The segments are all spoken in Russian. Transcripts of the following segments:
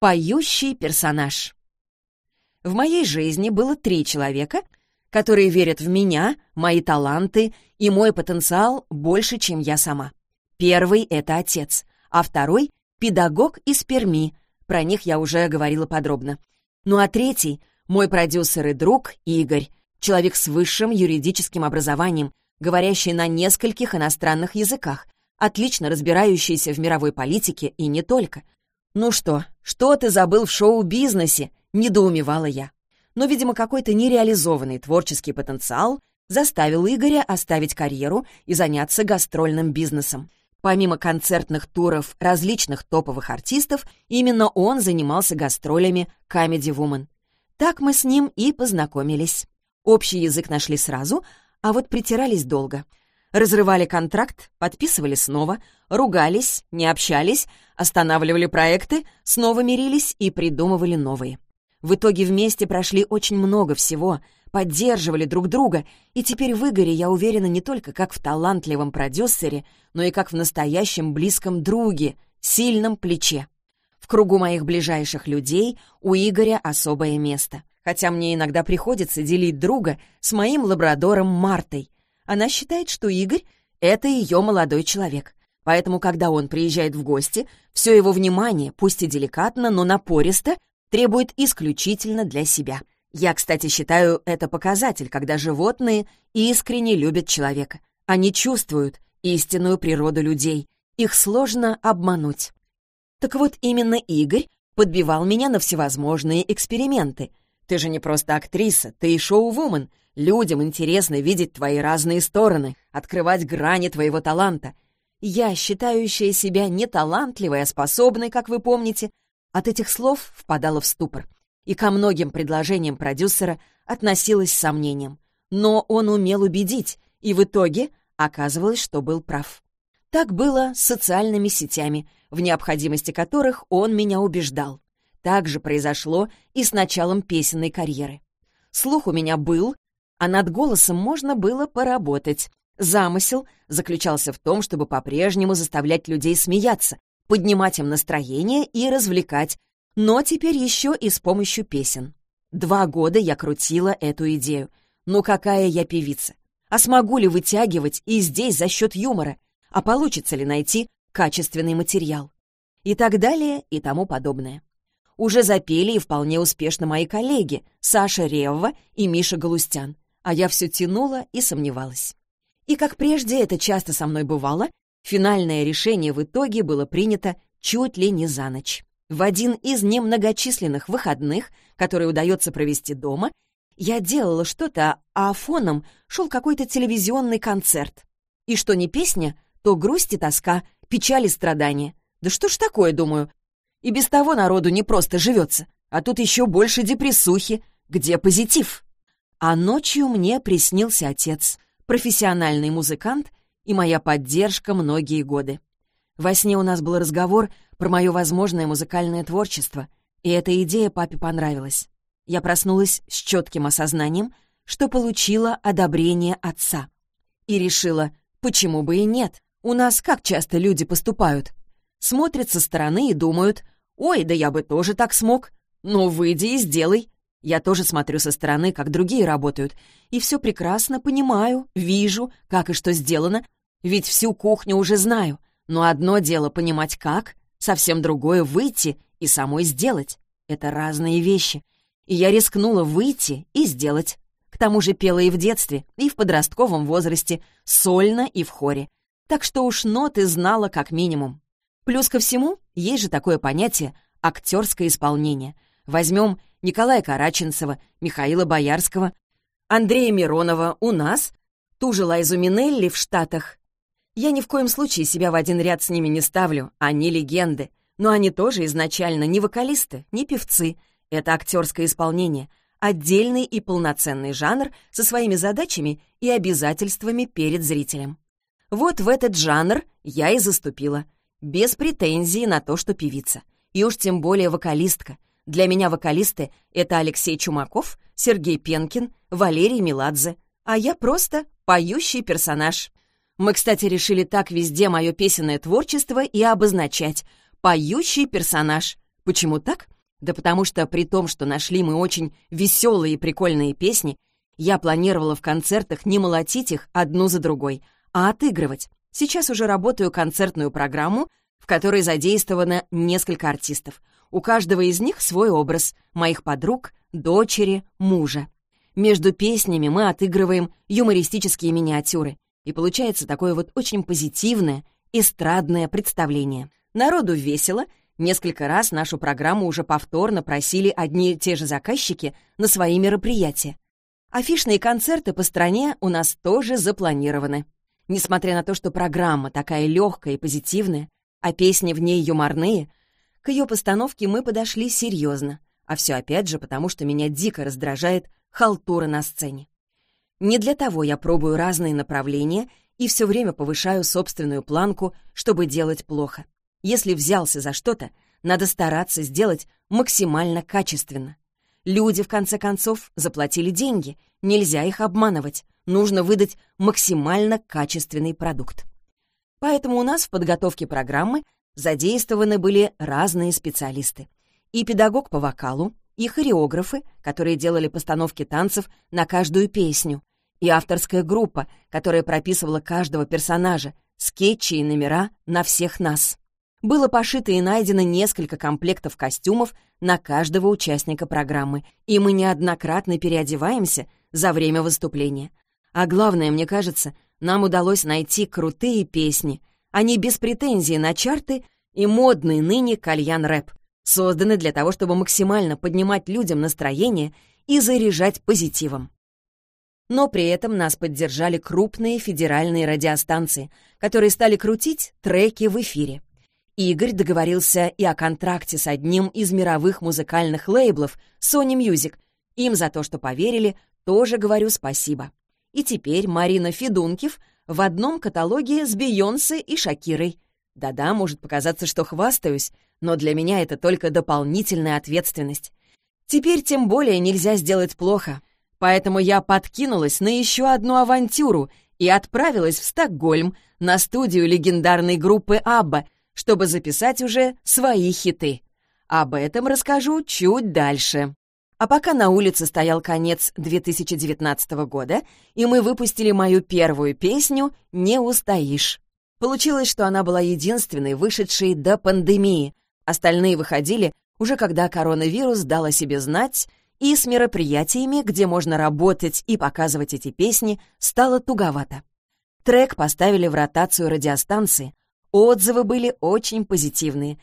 Поющий персонаж. В моей жизни было три человека, которые верят в меня, мои таланты и мой потенциал больше, чем я сама. Первый — это отец, а второй — педагог из Перми, про них я уже говорила подробно. Ну а третий — мой продюсер и друг Игорь, человек с высшим юридическим образованием, говорящий на нескольких иностранных языках, отлично разбирающийся в мировой политике и не только — «Ну что, что ты забыл в шоу-бизнесе?» — недоумевала я. Но, видимо, какой-то нереализованный творческий потенциал заставил Игоря оставить карьеру и заняться гастрольным бизнесом. Помимо концертных туров различных топовых артистов, именно он занимался гастролями Comedy Woman. Так мы с ним и познакомились. Общий язык нашли сразу, а вот притирались долго — Разрывали контракт, подписывали снова, ругались, не общались, останавливали проекты, снова мирились и придумывали новые. В итоге вместе прошли очень много всего, поддерживали друг друга, и теперь в Игоре я уверена не только как в талантливом продюсере, но и как в настоящем близком друге, сильном плече. В кругу моих ближайших людей у Игоря особое место, хотя мне иногда приходится делить друга с моим лабрадором Мартой — она считает, что Игорь — это ее молодой человек. Поэтому, когда он приезжает в гости, все его внимание, пусть и деликатно, но напористо, требует исключительно для себя. Я, кстати, считаю это показатель, когда животные искренне любят человека. Они чувствуют истинную природу людей. Их сложно обмануть. Так вот, именно Игорь подбивал меня на всевозможные эксперименты. Ты же не просто актриса, ты и шоу-вумен. Людям интересно видеть твои разные стороны, открывать грани твоего таланта. Я, считающая себя не талантливой, а способной, как вы помните, от этих слов впадала в ступор и ко многим предложениям продюсера относилась с сомнением. Но он умел убедить, и в итоге оказывалось, что был прав. Так было с социальными сетями, в необходимости которых он меня убеждал. Так же произошло и с началом песенной карьеры. Слух у меня был, а над голосом можно было поработать. Замысел заключался в том, чтобы по-прежнему заставлять людей смеяться, поднимать им настроение и развлекать, но теперь еще и с помощью песен. Два года я крутила эту идею. Ну какая я певица? А смогу ли вытягивать и здесь за счет юмора? А получится ли найти качественный материал? И так далее, и тому подобное. Уже запели и вполне успешно мои коллеги Саша Ревва и Миша Галустян а я все тянула и сомневалась. И как прежде это часто со мной бывало, финальное решение в итоге было принято чуть ли не за ночь. В один из немногочисленных выходных, которые удается провести дома, я делала что-то, а фоном шел какой-то телевизионный концерт. И что не песня, то грусть и тоска, печаль и страдания. Да что ж такое, думаю. И без того народу не просто живется, а тут еще больше депрессухи. Где позитив? А ночью мне приснился отец, профессиональный музыкант и моя поддержка многие годы. Во сне у нас был разговор про мое возможное музыкальное творчество, и эта идея папе понравилась. Я проснулась с четким осознанием, что получила одобрение отца. И решила, почему бы и нет? У нас как часто люди поступают? Смотрят со стороны и думают, «Ой, да я бы тоже так смог». Ну, выйди и сделай. Я тоже смотрю со стороны, как другие работают, и все прекрасно понимаю, вижу, как и что сделано, ведь всю кухню уже знаю. Но одно дело понимать как, совсем другое — выйти и самой сделать. Это разные вещи. И я рискнула выйти и сделать. К тому же пела и в детстве, и в подростковом возрасте, сольно и в хоре. Так что уж ноты знала как минимум. Плюс ко всему, есть же такое понятие — актерское исполнение. Возьмем Николая Караченцева, Михаила Боярского, Андрея Миронова у нас, ту же Лайзу Минелли в Штатах. Я ни в коем случае себя в один ряд с ними не ставлю, они легенды, но они тоже изначально не вокалисты, не певцы. Это актерское исполнение, отдельный и полноценный жанр со своими задачами и обязательствами перед зрителем. Вот в этот жанр я и заступила, без претензии на то, что певица, и уж тем более вокалистка — для меня вокалисты — это Алексей Чумаков, Сергей Пенкин, Валерий Меладзе, а я просто поющий персонаж. Мы, кстати, решили так везде мое песенное творчество и обозначать. Поющий персонаж. Почему так? Да потому что при том, что нашли мы очень веселые и прикольные песни, я планировала в концертах не молотить их одну за другой, а отыгрывать. Сейчас уже работаю концертную программу, в которой задействовано несколько артистов. У каждого из них свой образ — моих подруг, дочери, мужа. Между песнями мы отыгрываем юмористические миниатюры, и получается такое вот очень позитивное, эстрадное представление. Народу весело, несколько раз нашу программу уже повторно просили одни и те же заказчики на свои мероприятия. Афишные концерты по стране у нас тоже запланированы. Несмотря на то, что программа такая легкая и позитивная, а песни в ней юморные, к ее постановке мы подошли серьезно. А все опять же потому, что меня дико раздражает халтура на сцене. Не для того я пробую разные направления и все время повышаю собственную планку, чтобы делать плохо. Если взялся за что-то, надо стараться сделать максимально качественно. Люди, в конце концов, заплатили деньги. Нельзя их обманывать. Нужно выдать максимально качественный продукт. Поэтому у нас в подготовке программы задействованы были разные специалисты. И педагог по вокалу, и хореографы, которые делали постановки танцев на каждую песню, и авторская группа, которая прописывала каждого персонажа, скетчи и номера на всех нас. Было пошито и найдено несколько комплектов костюмов на каждого участника программы, и мы неоднократно переодеваемся за время выступления. А главное, мне кажется, нам удалось найти крутые песни. Они без претензий на чарты и модный ныне кальян-рэп, созданы для того, чтобы максимально поднимать людям настроение и заряжать позитивом. Но при этом нас поддержали крупные федеральные радиостанции, которые стали крутить треки в эфире. Игорь договорился и о контракте с одним из мировых музыкальных лейблов Sony Music. Им за то, что поверили, тоже говорю спасибо. И теперь Марина Федункив в одном каталоге с Бейонсе и Шакирой. Да-да, может показаться, что хвастаюсь, но для меня это только дополнительная ответственность. Теперь тем более нельзя сделать плохо. Поэтому я подкинулась на еще одну авантюру и отправилась в Стокгольм на студию легендарной группы «Абба», чтобы записать уже свои хиты. Об этом расскажу чуть дальше. А пока на улице стоял конец 2019 года, и мы выпустили мою первую песню «Не устоишь». Получилось, что она была единственной, вышедшей до пандемии. Остальные выходили уже когда коронавирус дал о себе знать, и с мероприятиями, где можно работать и показывать эти песни, стало туговато. Трек поставили в ротацию радиостанции, Отзывы были очень позитивные,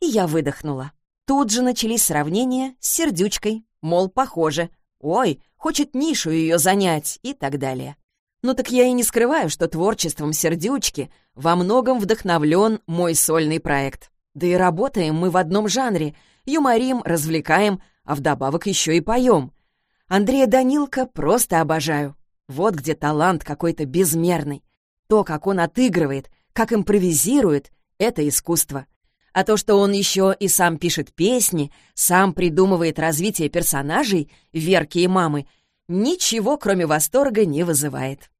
и я выдохнула. Тут же начались сравнения с сердючкой, мол, похоже. Ой, хочет нишу ее занять и так далее. Ну так я и не скрываю, что творчеством сердючки во многом вдохновлен мой сольный проект. Да и работаем мы в одном жанре, юморим, развлекаем, а вдобавок еще и поем. Андрея Данилка просто обожаю. Вот где талант какой-то безмерный. То, как он отыгрывает, как импровизирует, это искусство. А то, что он еще и сам пишет песни, сам придумывает развитие персонажей, Верки и мамы, ничего, кроме восторга, не вызывает.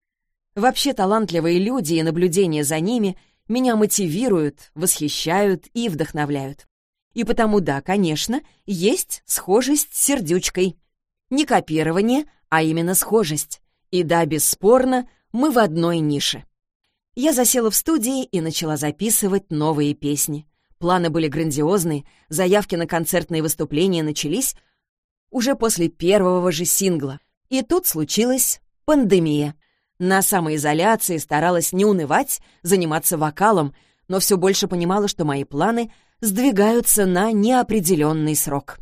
Вообще талантливые люди и наблюдение за ними меня мотивируют, восхищают и вдохновляют. И потому, да, конечно, есть схожесть с сердючкой. Не копирование, а именно схожесть. И да, бесспорно, мы в одной нише. Я засела в студии и начала записывать новые песни. Планы были грандиозные, заявки на концертные выступления начались уже после первого же сингла. И тут случилась пандемия. На самоизоляции старалась не унывать, заниматься вокалом, но все больше понимала, что мои планы сдвигаются на неопределенный срок.